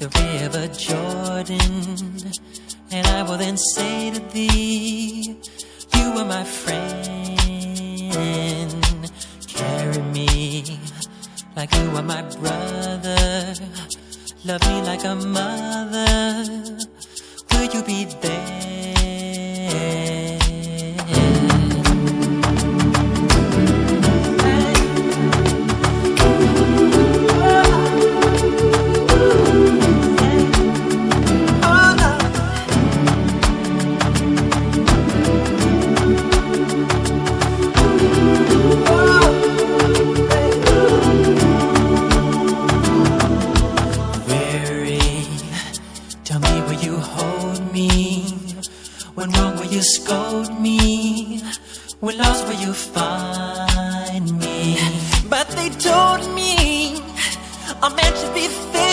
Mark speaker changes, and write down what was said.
Speaker 1: the river Jordan, and I will then say to thee, You are my friend. Carry me like you are my brother. Love me like a mother. Will you be there? You scold me? When lost will you find me? But they told me a man should be faithful